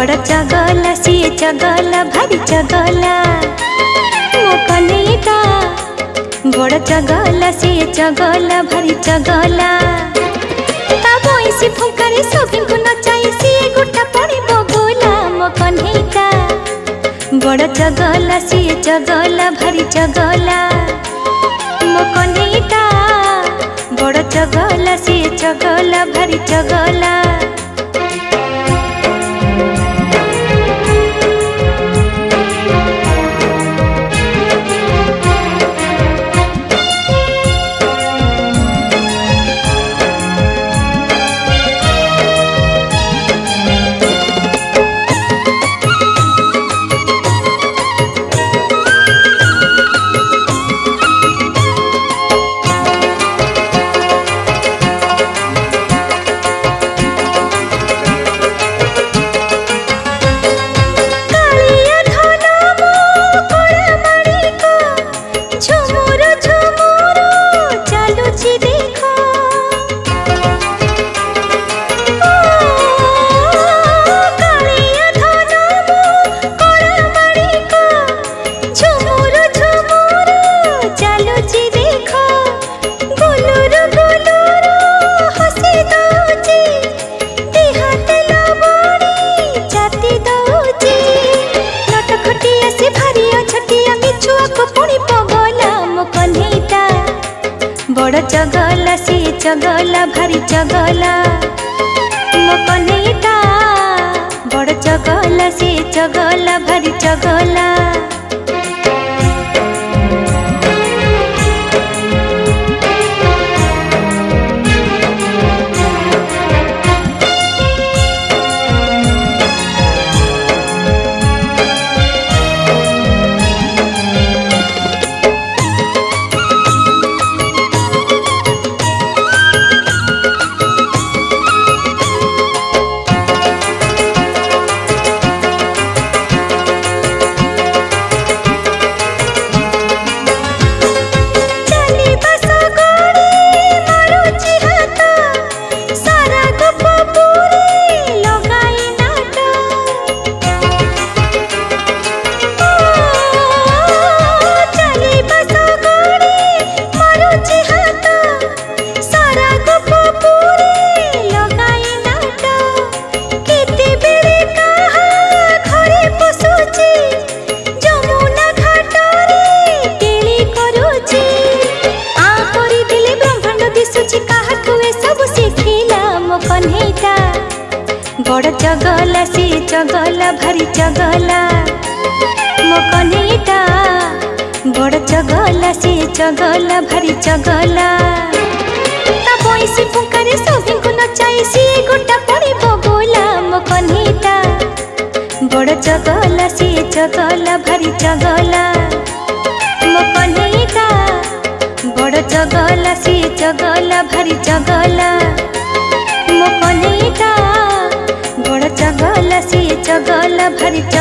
बड़ चगल सी चगल भारी चगल मो कन्हैया बड़ चगल सी चगल भारी चगल ता बोइसी फुंकारे सोबिन को नचाई सी गुटा पड़े बगोला मो कन्हैया बड़ चगल सी चगल भारी चगल मो कन्हैया बड़ चगल सी चगल भारी चगल बड़ चगला सी चगला भारी चगला मो कन्हैया बड़ चगला सी चगला भारी चगला और चगल सी चगल भरी चगला मोकनीटा बड़ चगल सी चगल भरी चगला বইসি পুকারে সবিঙ্কু নচাইছি গোটা পড়িব গোলা মকনিটা বড় চগলা সে চগলা ভারি চগলা মকনিটা বড় চগলা সে চগলা ভারি भारी